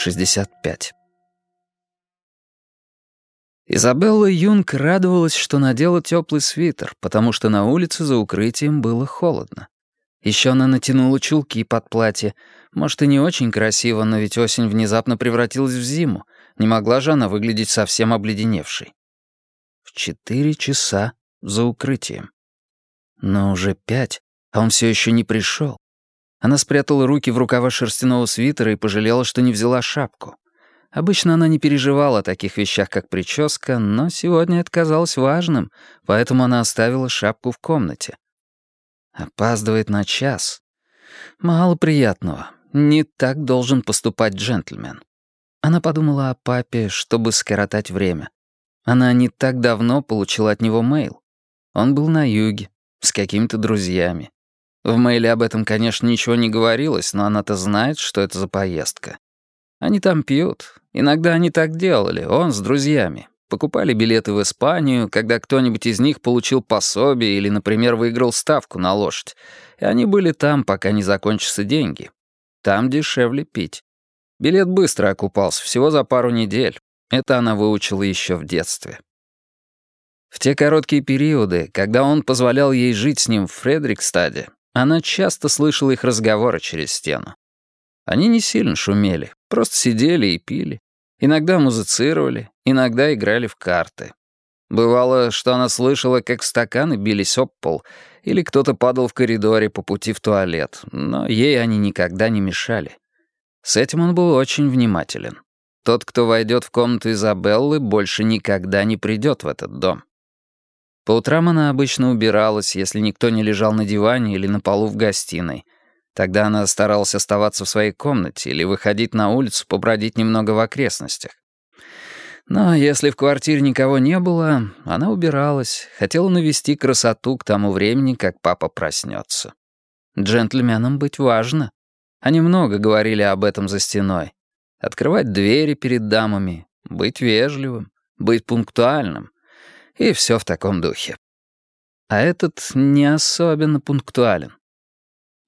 65. Изабелла Юнг радовалась, что надела теплый свитер, потому что на улице за укрытием было холодно. Еще она натянула чулки под платье. Может, и не очень красиво, но ведь осень внезапно превратилась в зиму. Не могла же она выглядеть совсем обледеневшей. В четыре часа за укрытием. Но уже пять, а он все еще не пришел. Она спрятала руки в рукава шерстяного свитера и пожалела, что не взяла шапку. Обычно она не переживала о таких вещах, как прическа, но сегодня это казалось важным, поэтому она оставила шапку в комнате. Опаздывает на час. Мало приятного. Не так должен поступать джентльмен. Она подумала о папе, чтобы скоротать время. Она не так давно получила от него мейл. Он был на юге, с какими-то друзьями. В мейле об этом, конечно, ничего не говорилось, но она-то знает, что это за поездка. Они там пьют. Иногда они так делали, он с друзьями. Покупали билеты в Испанию, когда кто-нибудь из них получил пособие или, например, выиграл ставку на лошадь. И они были там, пока не закончатся деньги. Там дешевле пить. Билет быстро окупался, всего за пару недель. Это она выучила еще в детстве. В те короткие периоды, когда он позволял ей жить с ним в Фредрикстаде, она часто слышала их разговоры через стену. Они не сильно шумели, просто сидели и пили. Иногда музицировали, иногда играли в карты. Бывало, что она слышала, как стаканы бились об пол, или кто-то падал в коридоре по пути в туалет, но ей они никогда не мешали. С этим он был очень внимателен. Тот, кто войдет в комнату Изабеллы, больше никогда не придет в этот дом. По утрам она обычно убиралась, если никто не лежал на диване или на полу в гостиной. Тогда она старалась оставаться в своей комнате или выходить на улицу, побродить немного в окрестностях. Но если в квартире никого не было, она убиралась, хотела навести красоту к тому времени, как папа проснется. Джентльменам быть важно. Они много говорили об этом за стеной. Открывать двери перед дамами, быть вежливым, быть пунктуальным — и все в таком духе. А этот не особенно пунктуален.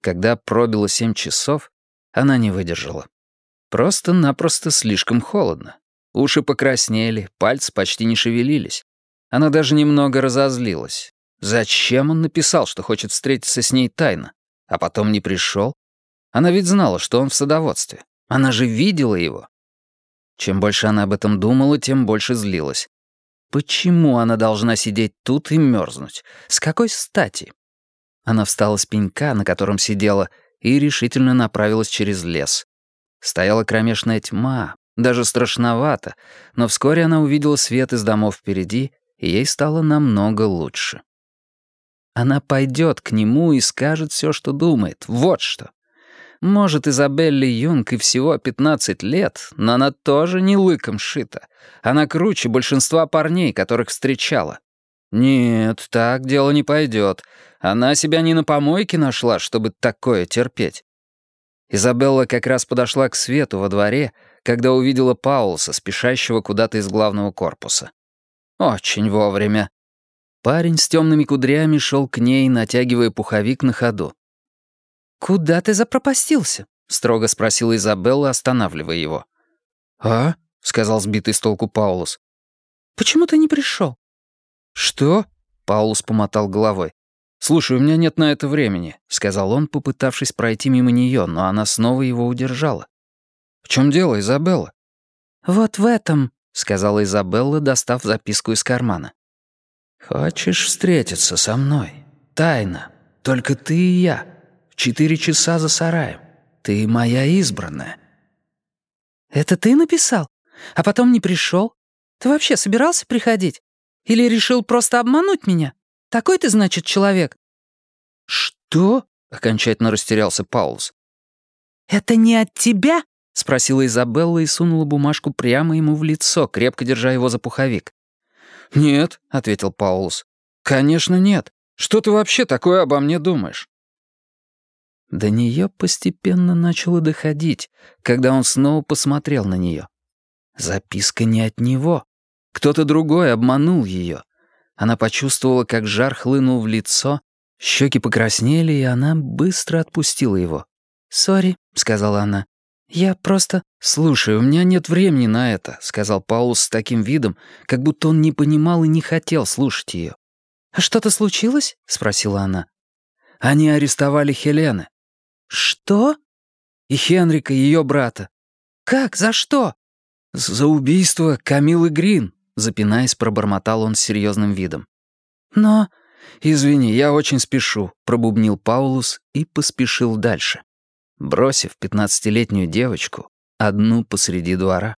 Когда пробило семь часов, она не выдержала. Просто-напросто слишком холодно. Уши покраснели, пальцы почти не шевелились. Она даже немного разозлилась. Зачем он написал, что хочет встретиться с ней тайно, а потом не пришел? Она ведь знала, что он в садоводстве. Она же видела его. Чем больше она об этом думала, тем больше злилась. Почему она должна сидеть тут и мерзнуть? С какой стати? Она встала с пенька, на котором сидела, и решительно направилась через лес. Стояла кромешная тьма, даже страшновато, но вскоре она увидела свет из домов впереди, и ей стало намного лучше. Она пойдет к нему и скажет все, что думает. Вот что. Может, Изабелле Юнг и всего 15 лет, но она тоже не лыком шита. Она круче большинства парней, которых встречала. Нет, так дело не пойдет. Она себя не на помойке нашла, чтобы такое терпеть. Изабелла как раз подошла к свету во дворе, когда увидела Паулса, спешащего куда-то из главного корпуса. Очень вовремя. Парень с темными кудрями шел к ней, натягивая пуховик на ходу. «Куда ты запропастился?» — строго спросила Изабелла, останавливая его. «А?» — сказал сбитый с толку Паулус. «Почему ты не пришел?» «Что?» — Паулус помотал головой. «Слушай, у меня нет на это времени», — сказал он, попытавшись пройти мимо нее, но она снова его удержала. «В чем дело, Изабелла?» «Вот в этом», — сказала Изабелла, достав записку из кармана. «Хочешь встретиться со мной? Тайно. Только ты и я. Четыре часа за сараем. Ты моя избранная». «Это ты написал? А потом не пришел? Ты вообще собирался приходить? Или решил просто обмануть меня? Такой ты, значит, человек?» «Что?» — окончательно растерялся Паулус. «Это не от тебя?» — спросила Изабелла и сунула бумажку прямо ему в лицо, крепко держа его за пуховик. «Нет», — ответил Паулус. «Конечно нет. Что ты вообще такое обо мне думаешь?» До нее постепенно начало доходить, когда он снова посмотрел на нее. Записка не от него. Кто-то другой обманул ее. Она почувствовала, как жар хлынул в лицо, щеки покраснели, и она быстро отпустила его. «Сори», — сказала она, — «Я просто...» «Слушай, у меня нет времени на это», — сказал Паулус с таким видом, как будто он не понимал и не хотел слушать ее. «А что-то случилось?» — спросила она. «Они арестовали Хелены». «Что?» «И Хенрика, ее брата». «Как? За что?» «За убийство Камилы Грин», — запинаясь, пробормотал он с серьезным видом. «Но...» «Извини, я очень спешу», — пробубнил Паулус и поспешил дальше, бросив пятнадцатилетнюю девочку одну посреди двора.